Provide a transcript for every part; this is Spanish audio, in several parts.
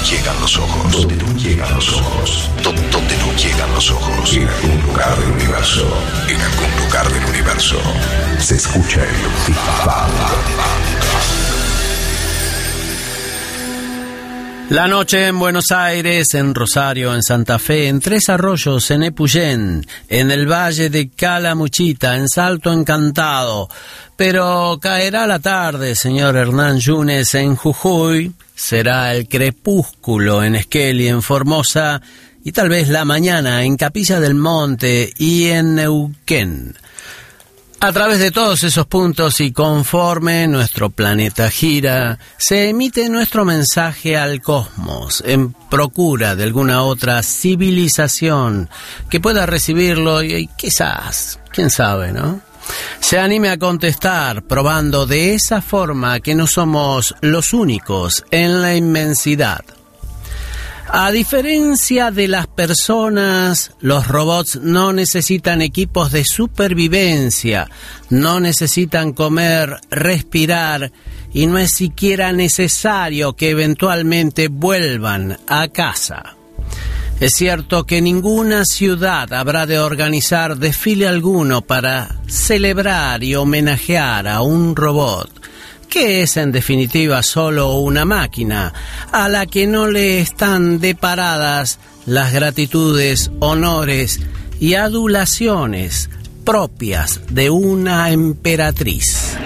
no llegan los ojos. Donde no llegan los ojos. Donde no llegan los ojos. En algún lugar del universo. En algún lugar del universo. Se escucha el Big La noche en Buenos Aires, en Rosario, en Santa Fe, en Tres Arroyos, en Epuyén, en el Valle de Calamuchita, en Salto Encantado. Pero caerá la tarde, señor Hernán Yunes, en Jujuy, será el crepúsculo en Esquel y en Formosa, y tal vez la mañana en Capilla del Monte y en Neuquén. A través de todos esos puntos y conforme nuestro planeta gira, se emite nuestro mensaje al cosmos en procura de alguna otra civilización que pueda recibirlo y quizás, quién sabe, ¿no? Se anime a contestar probando de esa forma que no somos los únicos en la inmensidad a diferencia de las personas, los robots no necesitan equipos de supervivencia, no necesitan comer, respirar y no es siquiera necesario que eventualmente vuelvan a casa. Es cierto que ninguna ciudad habrá de organizar desfile alguno para celebrar y homenajear a un robot que es en definitiva solo una máquina a la que no le están deparadas las gratitudes, honores y adulaciones propias de una emperatriz.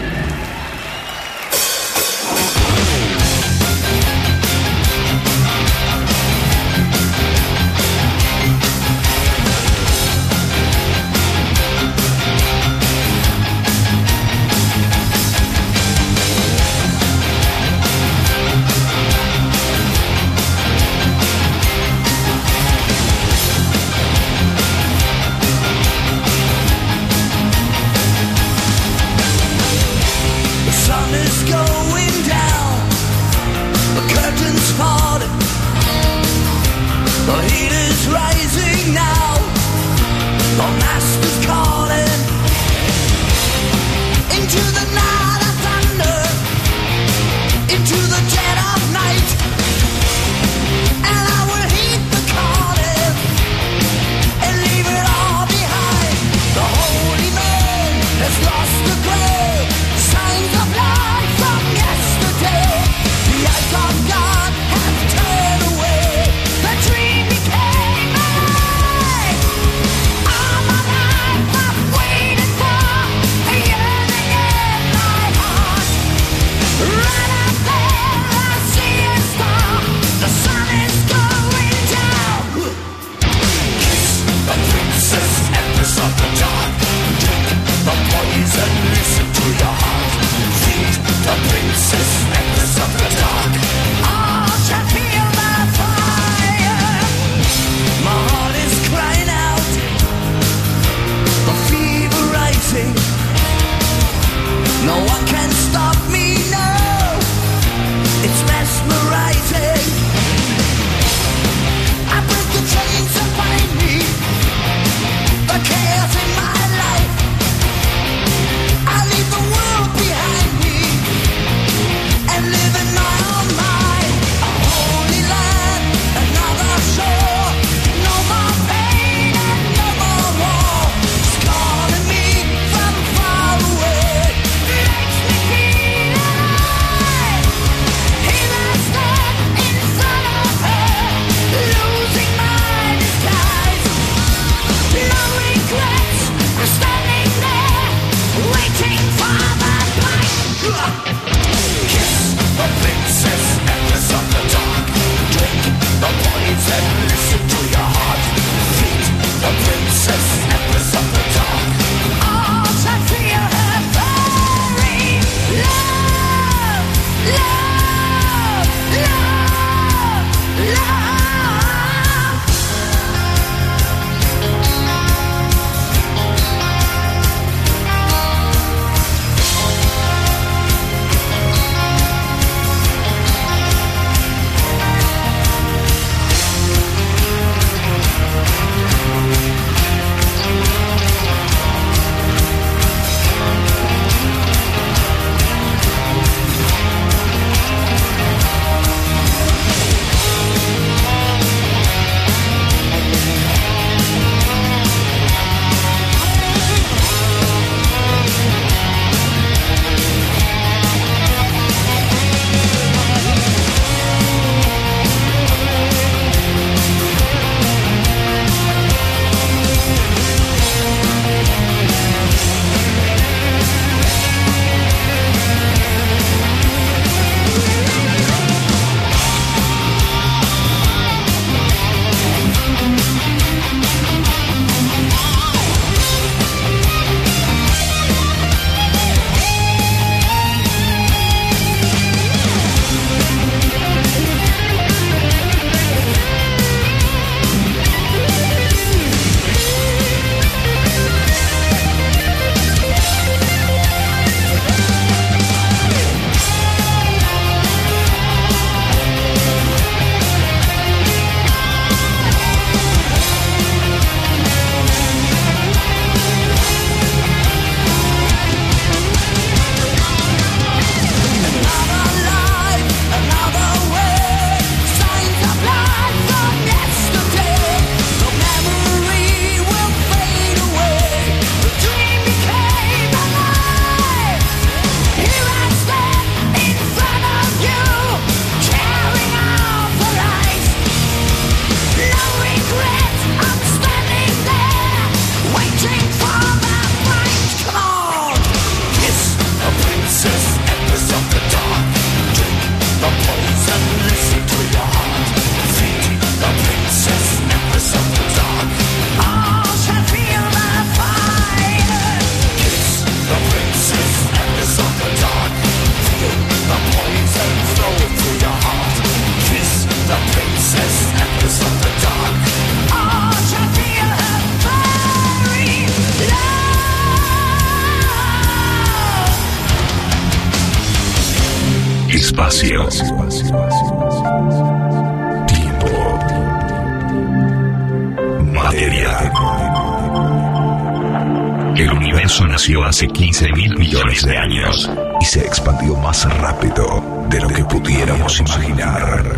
Hace 15 mil millones de años y se expandió más rápido de lo que pudiéramos imaginar.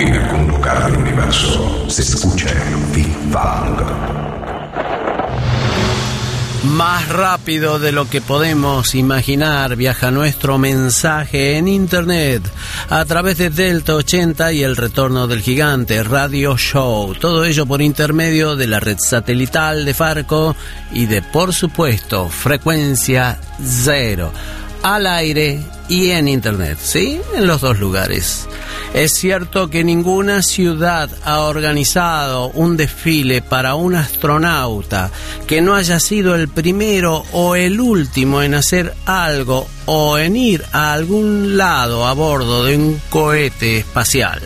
En algún lugar del universo se escucha el Big Bang. Más rápido de lo que podemos imaginar viaja nuestro mensaje en Internet a través de Delta 80 y el retorno del gigante Radio Show. Todo ello por intermedio de la red satelital de Farco y de, por supuesto, frecuencia cero. Al aire y en Internet, ¿sí? En los dos lugares. Es cierto que ninguna ciudad ha organizado un desfile para un astronauta que no haya sido el primero o el último en hacer algo o en ir a algún lado a bordo de un cohete espacial.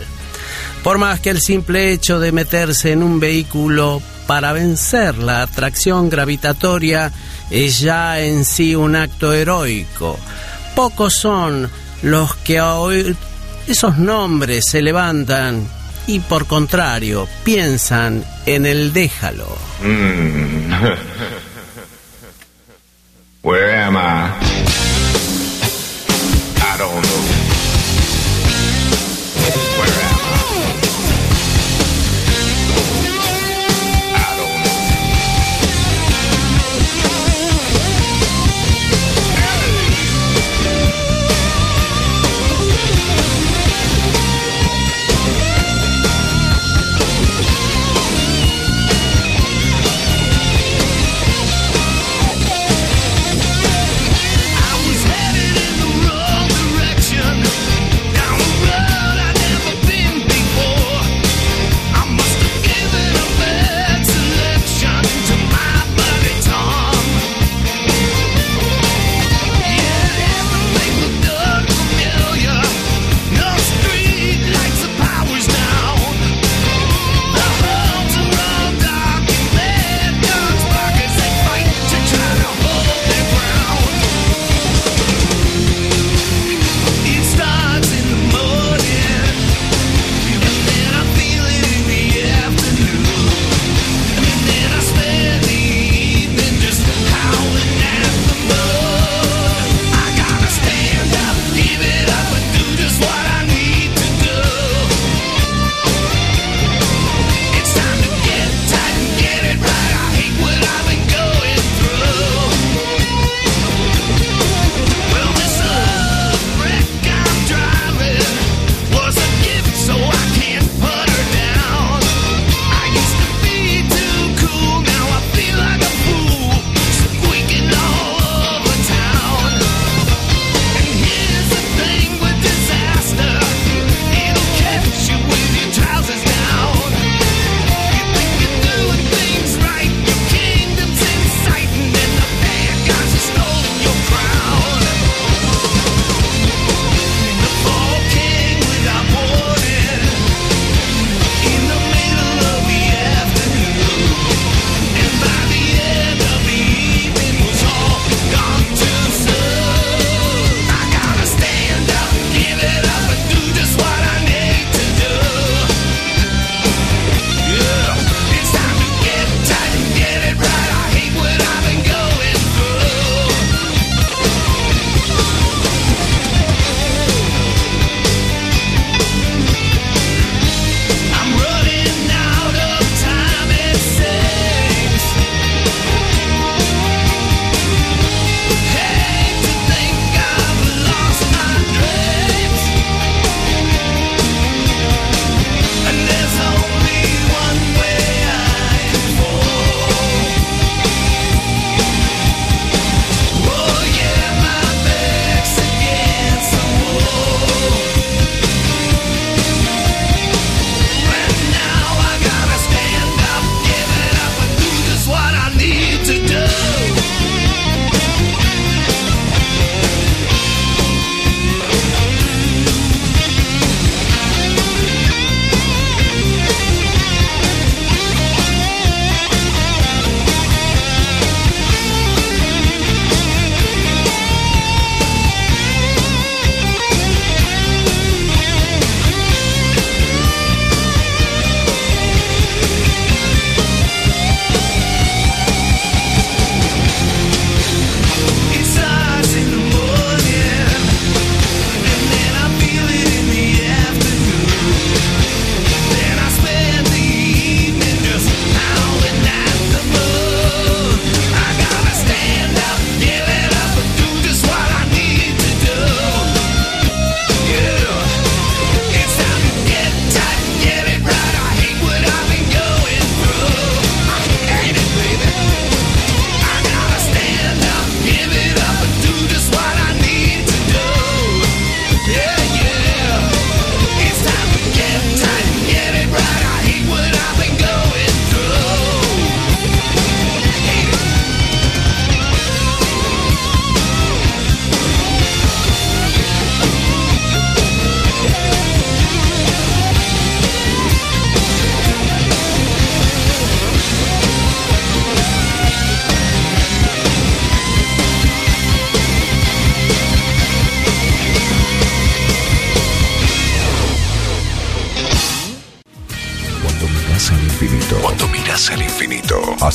Por más que el simple hecho de meterse en un vehículo para vencer la atracción gravitatoria es ya en sí un acto heroico. Pocos son los que a oír esos nombres se levantan y por contrario piensan en el déjalo. Mm. Where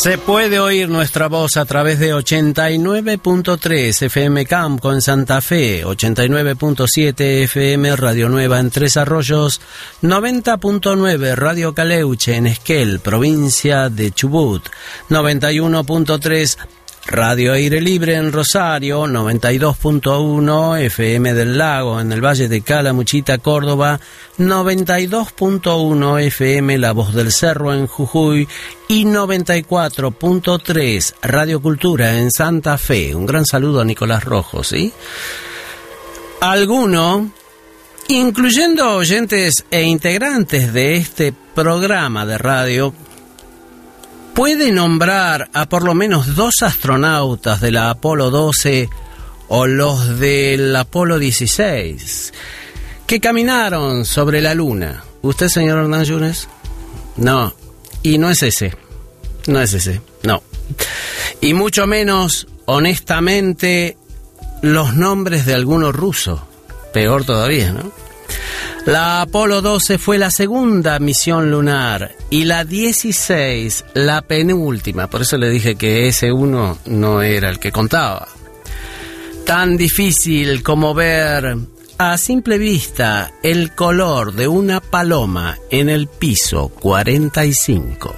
Se puede oír nuestra voz a través de 89.3 FM Campo en Santa Fe, 89.7 FM Radio Nueva en Tres Arroyos, 90.9 Radio Caleuche en Esquel, provincia de Chubut, 91.3 Radio Aire Libre en Rosario, 92.1 FM del Lago en el Valle de Calamuchita, Córdoba, 92.1 FM La Voz del Cerro en Jujuy y 94.3 Radio Cultura en Santa Fe. Un gran saludo a Nicolás Rojo, ¿sí? Alguno, incluyendo oyentes e integrantes de este programa de radio, puede nombrar a por lo menos dos astronautas de la Apolo 12 o los del Apolo 16 que caminaron sobre la Luna. ¿Usted, señor Hernán Yunes? No. Y no es ese. No es ese. No. Y mucho menos, honestamente, los nombres de alguno ruso. Peor todavía, ¿no? La Apolo 12 fue la segunda misión lunar y la 16 la penúltima. Por eso le dije que ese uno no era el que contaba. Tan difícil como ver a simple vista el color de una paloma en el piso 45.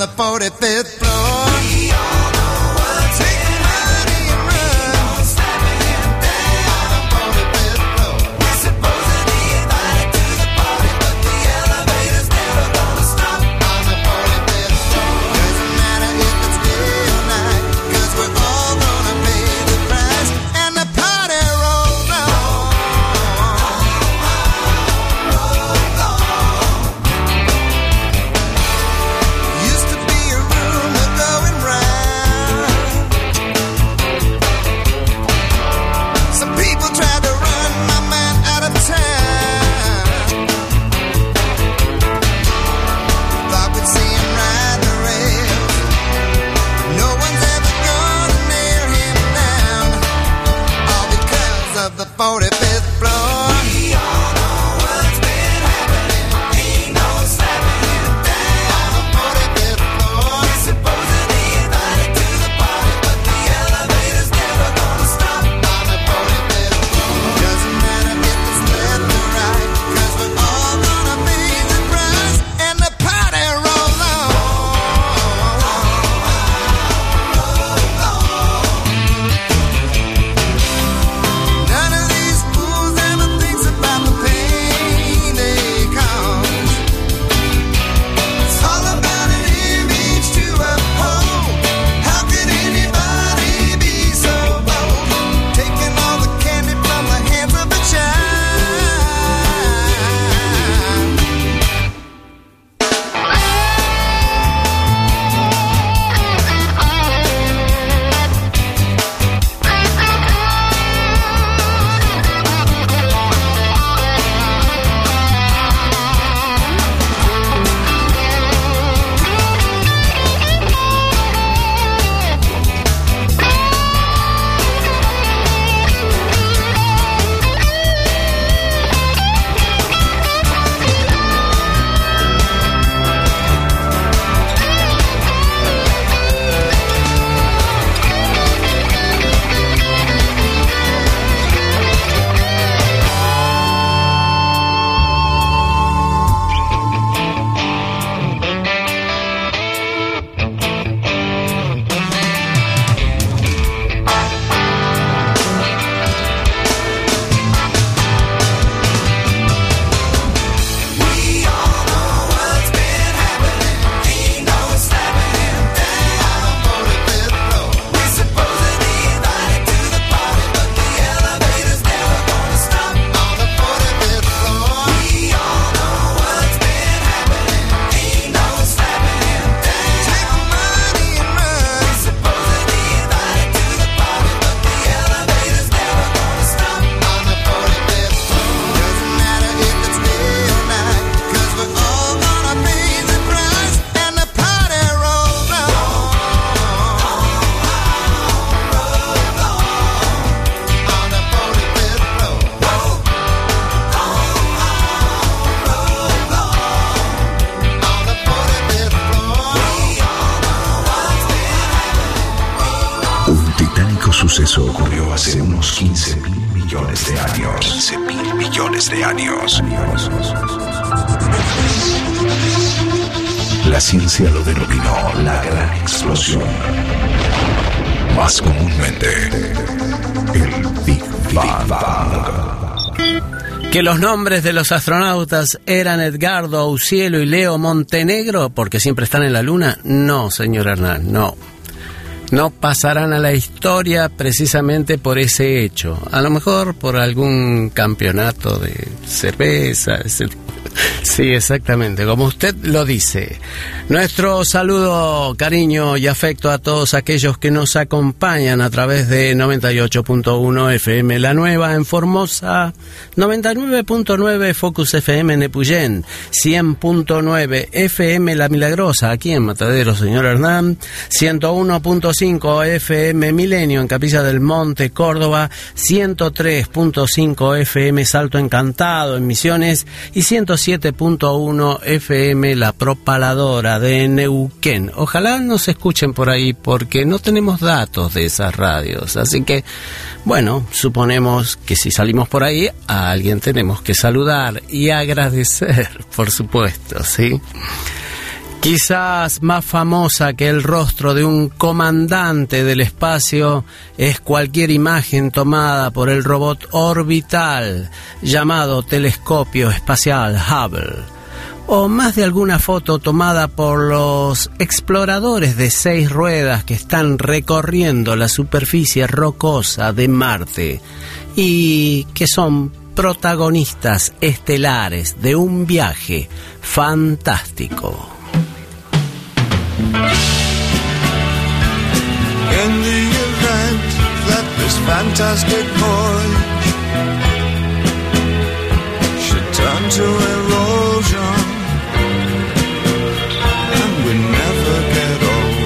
The 45th floor. De años. La ciencia lo denominó la gran explosión. Más comúnmente, el Big Bang. Que los nombres de los astronautas eran Edgardo Aucielo y Leo Montenegro porque siempre están en la Luna, no, señor Hernán, no. No pasarán a la historia precisamente por ese hecho. A lo mejor por algún campeonato de cerveza, ese. Sí, exactamente, como usted lo dice. Nuestro saludo, cariño y afecto a todos aquellos que nos acompañan a través de 98.1 FM La Nueva en Formosa, 99.9 Focus FM en Epuyén, 100.9 FM La Milagrosa aquí en Matadero, señor Hernán, 101.5 FM Milenio en Capilla del Monte, Córdoba, 103.5 FM Salto Encantado en Misiones y 107.1 FM La Propaladora de Neuquén. Ojalá nos escuchen por ahí porque no tenemos datos de esas radios. Así que, bueno, suponemos que si salimos por ahí, a alguien tenemos que saludar y agradecer, por supuesto, ¿sí? Quizás más famosa que el rostro de un comandante del espacio es cualquier imagen tomada por el robot orbital llamado Telescopio Espacial Hubble, o más de alguna foto tomada por los exploradores de seis ruedas que están recorriendo la superficie rocosa de Marte y que son protagonistas estelares de un viaje fantástico. In the event that this fantastic voyage should turn to erosion and we never get old,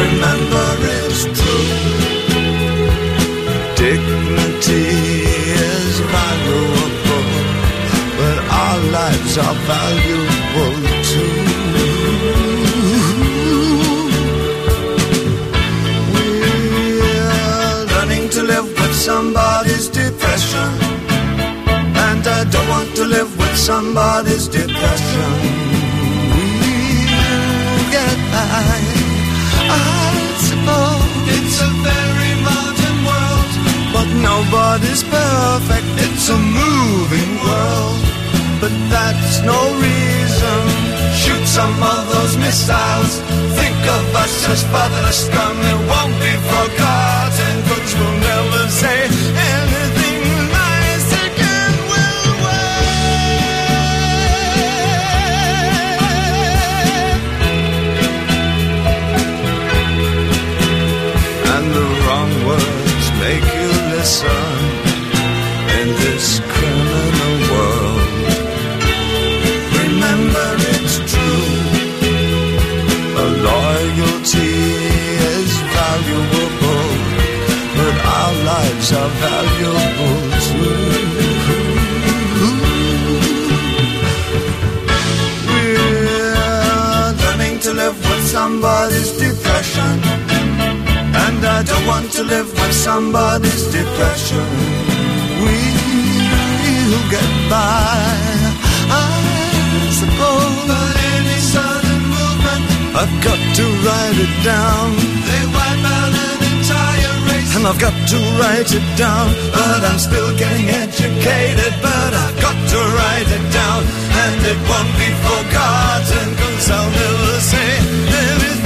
remember it's true. Dignity is valuable, but our lives are valuable somebody's depression. We'll get by, I suppose. It's a very modern world, but nobody's perfect. It's a moving world, but that's no reason. Shoot some of those missiles. Think of us as fatherless scum. It won't be forgotten. Cause we'll never say sun. Somebody's depression. We'll get by, I suppose. But any sudden movement, I've got to write it down. They wipe out an entire race, and I've got to write it down. But I'm still getting educated, but I've got to write it down. And it won't be forgotten, cause I'll never say anything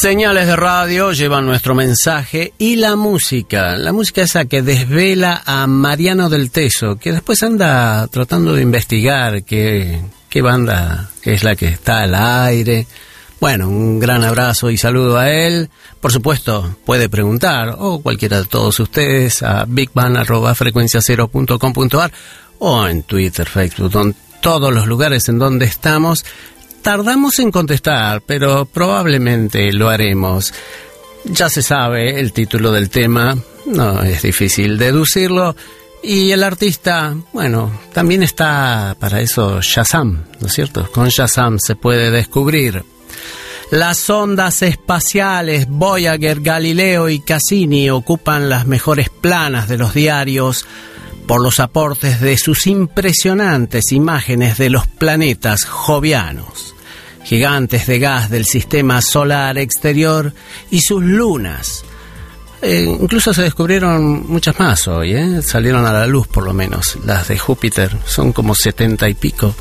Señales de radio llevan nuestro mensaje y la música, la música esa que desvela a Mariano del Teso, que después anda tratando de investigar qué, qué banda es la que está al aire. Bueno, un gran abrazo y saludo a él. Por supuesto, puede preguntar, o cualquiera de todos ustedes, a bigban.frecuenciacero.com.ar o en Twitter, Facebook, en todos los lugares en donde estamos. Tardamos en contestar, pero probablemente lo haremos. Ya se sabe el título del tema, no es difícil deducirlo. Y el artista, bueno, también está para eso Shazam, ¿no es cierto? Con Shazam se puede descubrir. Las ondas espaciales Voyager, Galileo y Cassini ocupan las mejores planas de los diarios por los aportes de sus impresionantes imágenes de los planetas jovianos, gigantes de gas del sistema solar exterior y sus lunas. Eh, incluso se descubrieron muchas más hoy, ¿eh? salieron a la luz por lo menos. Las de Júpiter son como setenta y pico.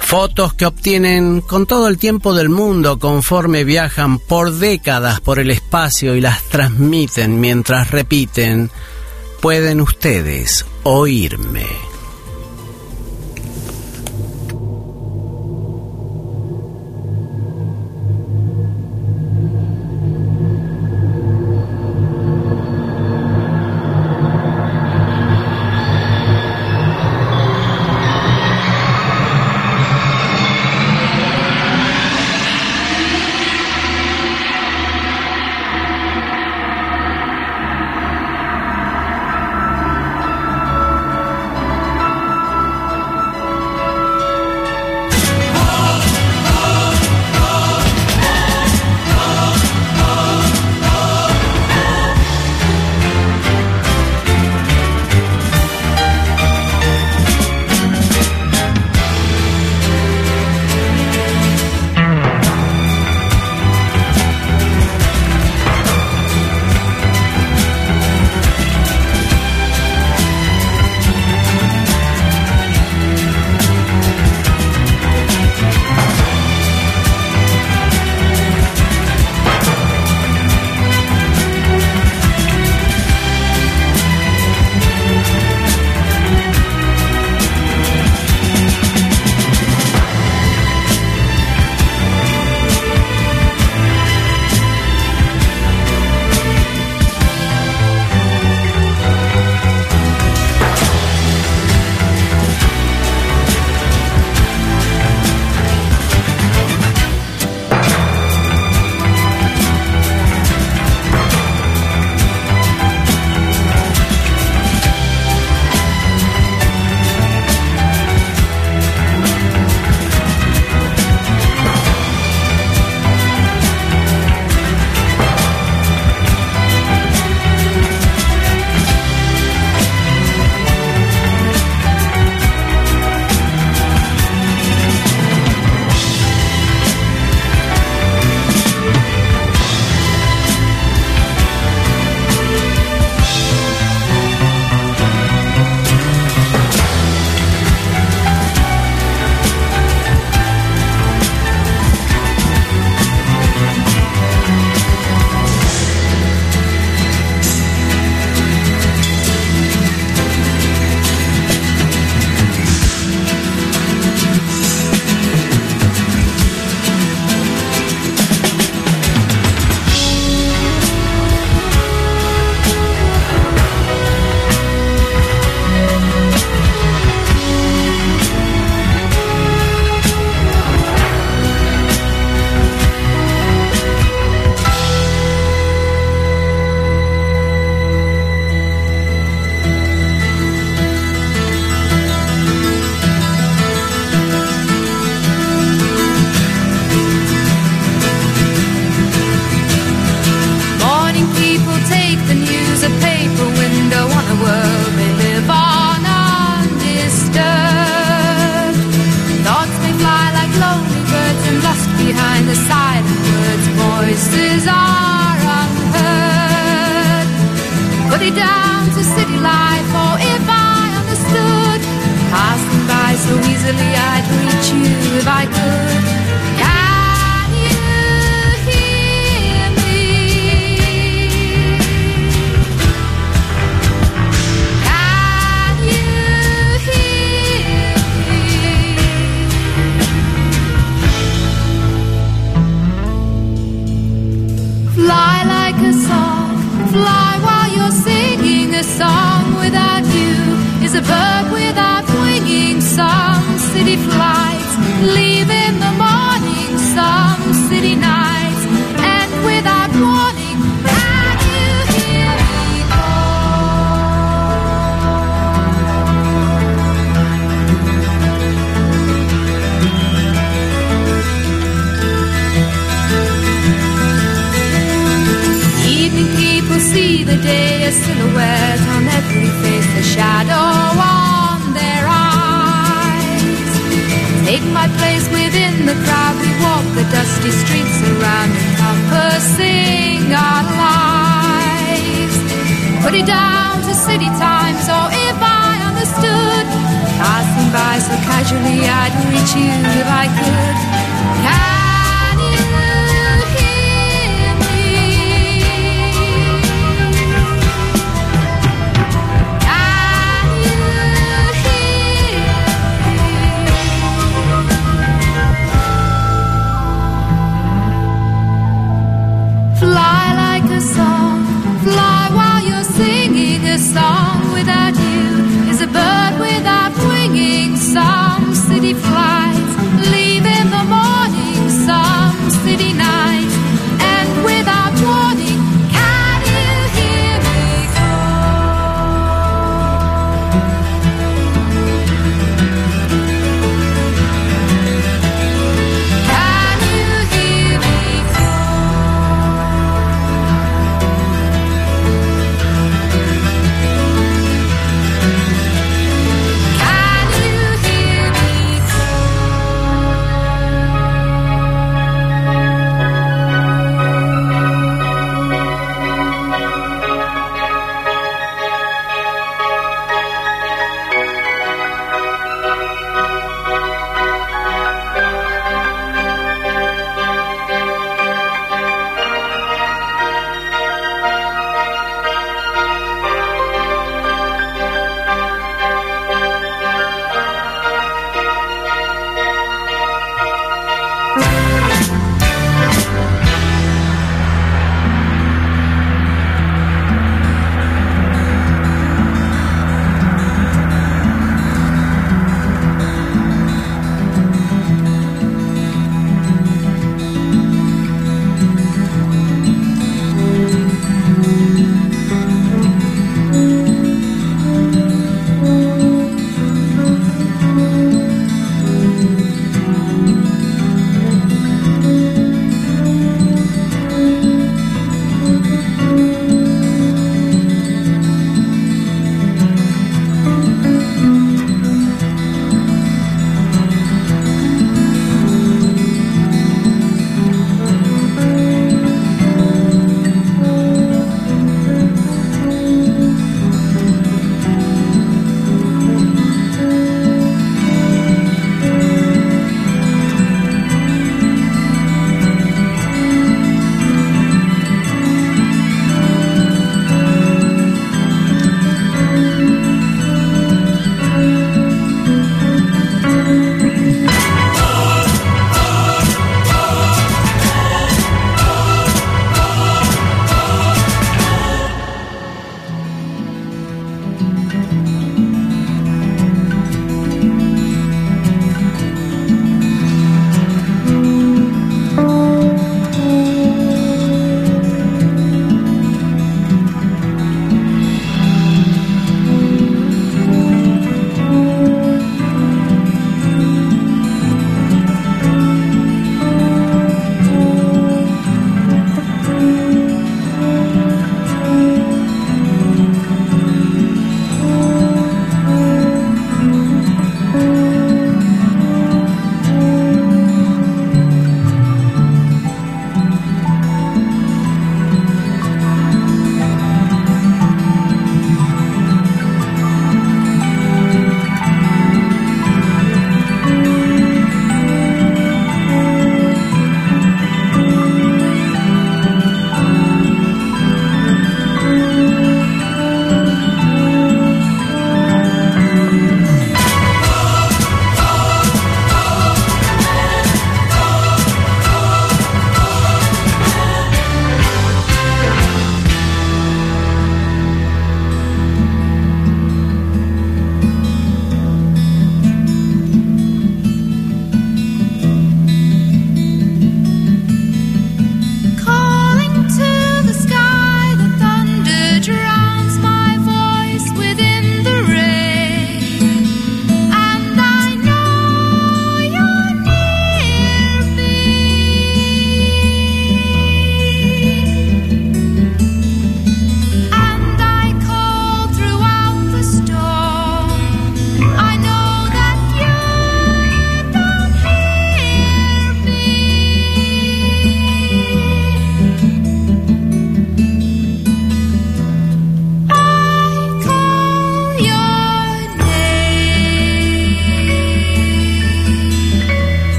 Fotos que obtienen con todo el tiempo del mundo conforme viajan por décadas por el espacio y las transmiten mientras repiten, pueden ustedes oírme.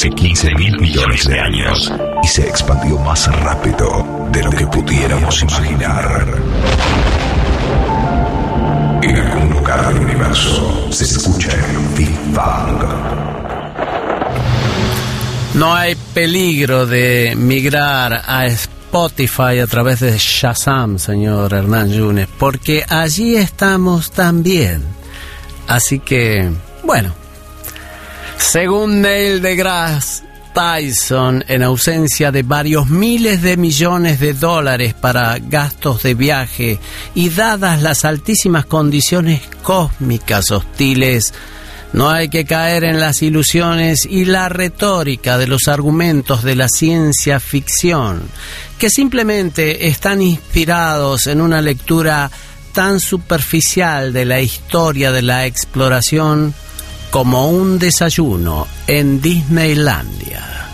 Hace 15 mil millones de años y se expandió más rápido de lo que pudiéramos imaginar. En algún lugar del universo se escucha el Big Bang. No hay peligro de migrar a Spotify a través de Shazam, señor Hernán Yunes, porque allí estamos también. Así que, bueno, según Neil deGrasse Tyson, en ausencia de varios miles de millones de dólares para gastos de viaje y dadas las altísimas condiciones cósmicas hostiles, no hay que caer en las ilusiones y la retórica de los argumentos de la ciencia ficción, que simplemente están inspirados en una lectura tan superficial de la historia de la exploración como un desayuno en Disneylandia.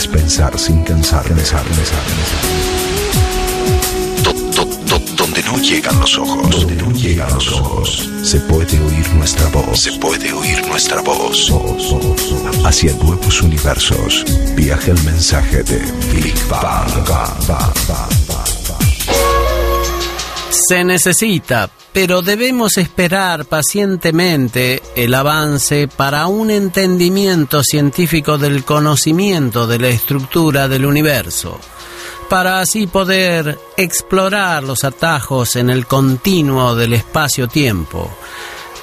Puedes pensar sin cansar, pensar, pensar, Do- do- do- donde no llegan los ojos. Donde no llegan los ojos. Se puede oír nuestra voz. Se puede oír nuestra voz. Hacia nuevos universos. Viaja el mensaje de Big bang. Se necesita, pero debemos esperar pacientemente el avance para un entendimiento científico del conocimiento de la estructura del universo, para así poder explorar los atajos en el continuo del espacio-tiempo,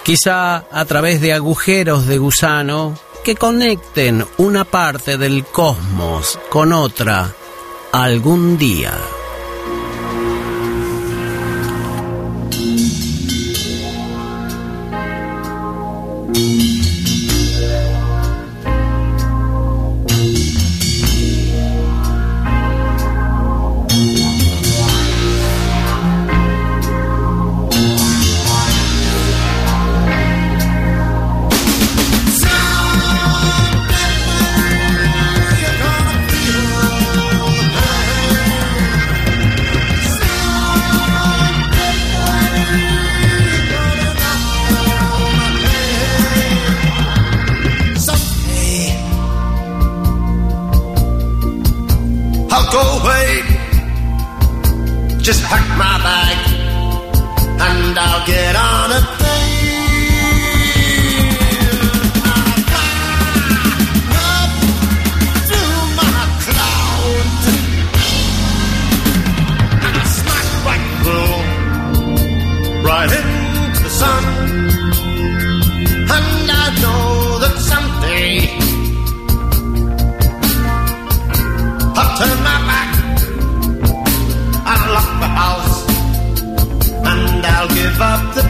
quizá a través de agujeros de gusano que conecten una parte del cosmos con otra algún día. Baba. Up the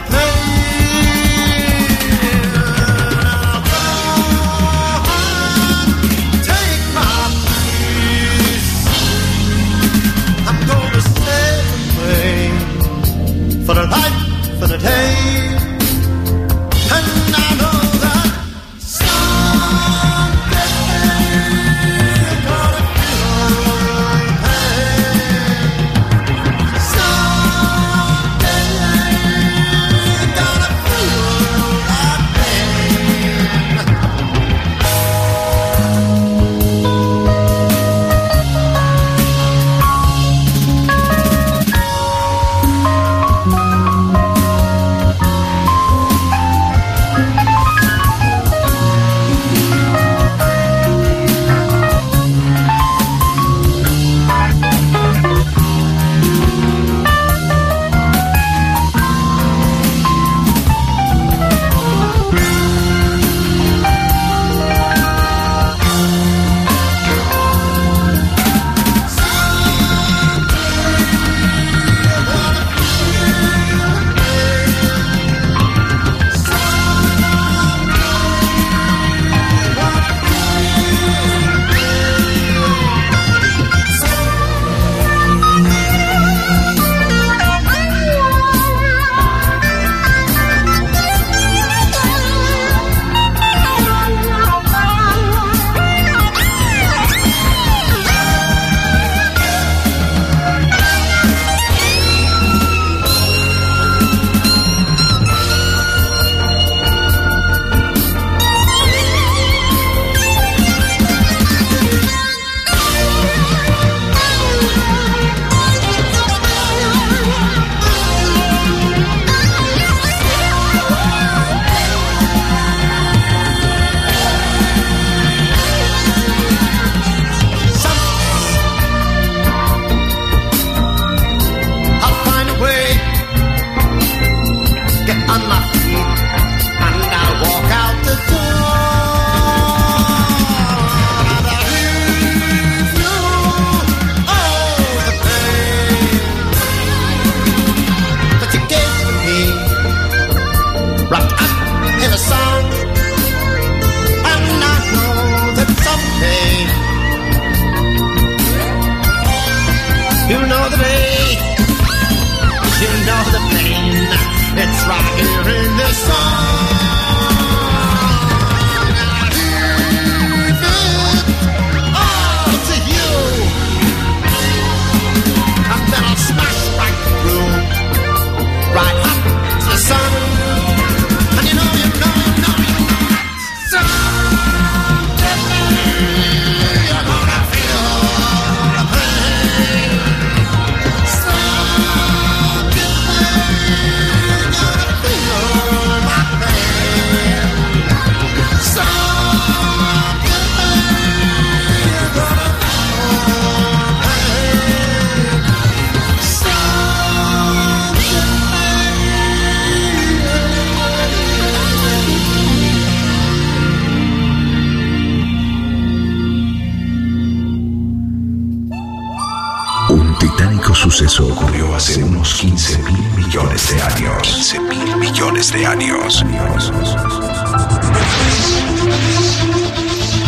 suceso ocurrió hace unos 15 mil millones de años. 15 mil millones de años.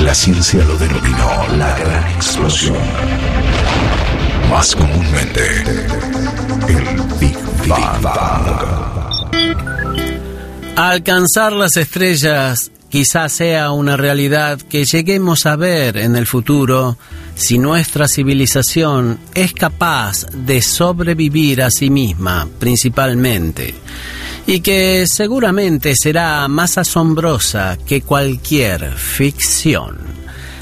La ciencia lo denominó la gran explosión. Más comúnmente, el Big Bang. Alcanzar las estrellas quizás sea una realidad que lleguemos a ver en el futuro si nuestra civilización es capaz de sobrevivir a sí misma principalmente y que seguramente será más asombrosa que cualquier ficción.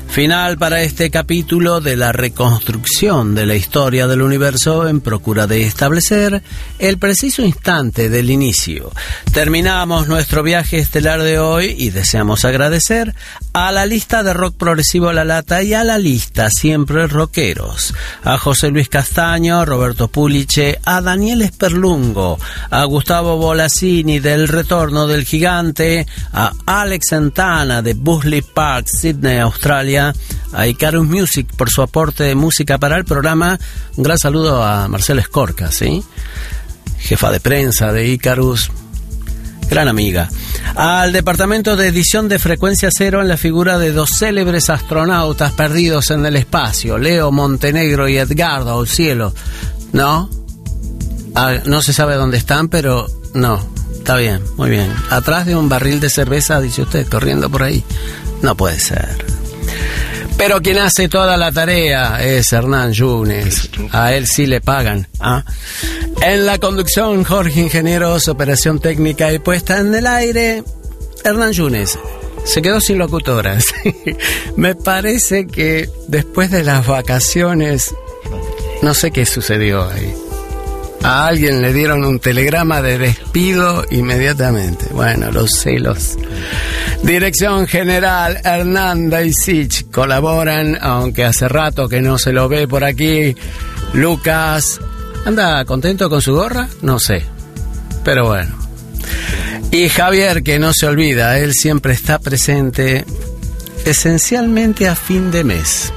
Final para este capítulo de la reconstrucción de la historia del universo en procura de establecer el preciso instante del inicio. Terminamos nuestro viaje estelar de hoy y deseamos agradecer a la lista de rock progresivo La Lata y a la lista siempre rockeros, a José Luis Castaño, Roberto Puliche, a Daniel Esperlungo, a Gustavo Bolasini del Retorno del Gigante, a Alex Santana de Busley Park, Sydney, Australia, a Icarus Music por su aporte de música para el programa. Un gran saludo a Marcela Escorca, jefa de prensa de Icarus, gran amiga. Al departamento de edición de Frecuencia Cero en la figura de dos célebres astronautas perdidos en el espacio, Leo Montenegro y Edgardo al cielo. ¿No? Ah, no se sabe dónde están, pero no. Está bien, muy bien. Atrás de un barril de cerveza, dice usted, corriendo por ahí. No puede ser. Pero quien hace toda la tarea es Hernán Yunes. A él sí le pagan. ¿ah? En la conducción, Jorge Ingenieros, operación técnica y puesta en el aire, Hernán Yunes. Se quedó sin locutoras. Me parece que después de las vacaciones, no sé qué sucedió ahí. A alguien le dieron un telegrama de despido inmediatamente. Bueno, los celos. Dirección General Hernanda y Sich colaboran, aunque hace rato que no se lo ve por aquí. Lucas, ¿anda contento con su gorra? No sé. Pero bueno. Y Javier, que no se olvida, él siempre está presente esencialmente a fin de mes.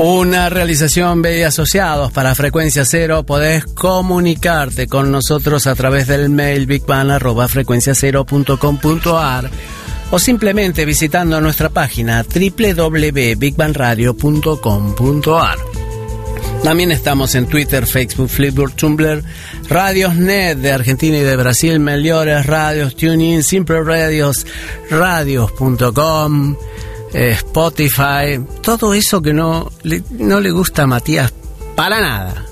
Una realización B asociados para Frecuencia Cero. Podés comunicarte con nosotros a través del mail bigban.frecuenciacero.com.ar o simplemente visitando nuestra página www.bigbanradio.com.ar. También estamos en Twitter, Facebook, Flipboard, Tumblr, Radios Net de Argentina y de Brasil, Meliores Radios, TuneIn, Simple Radios, Radios.com, eh, Spotify, todo eso que no le, no le gusta a Matías para nada.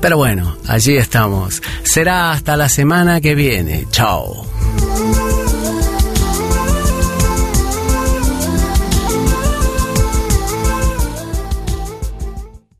Pero bueno, allí estamos. Será hasta la semana que viene. Chao.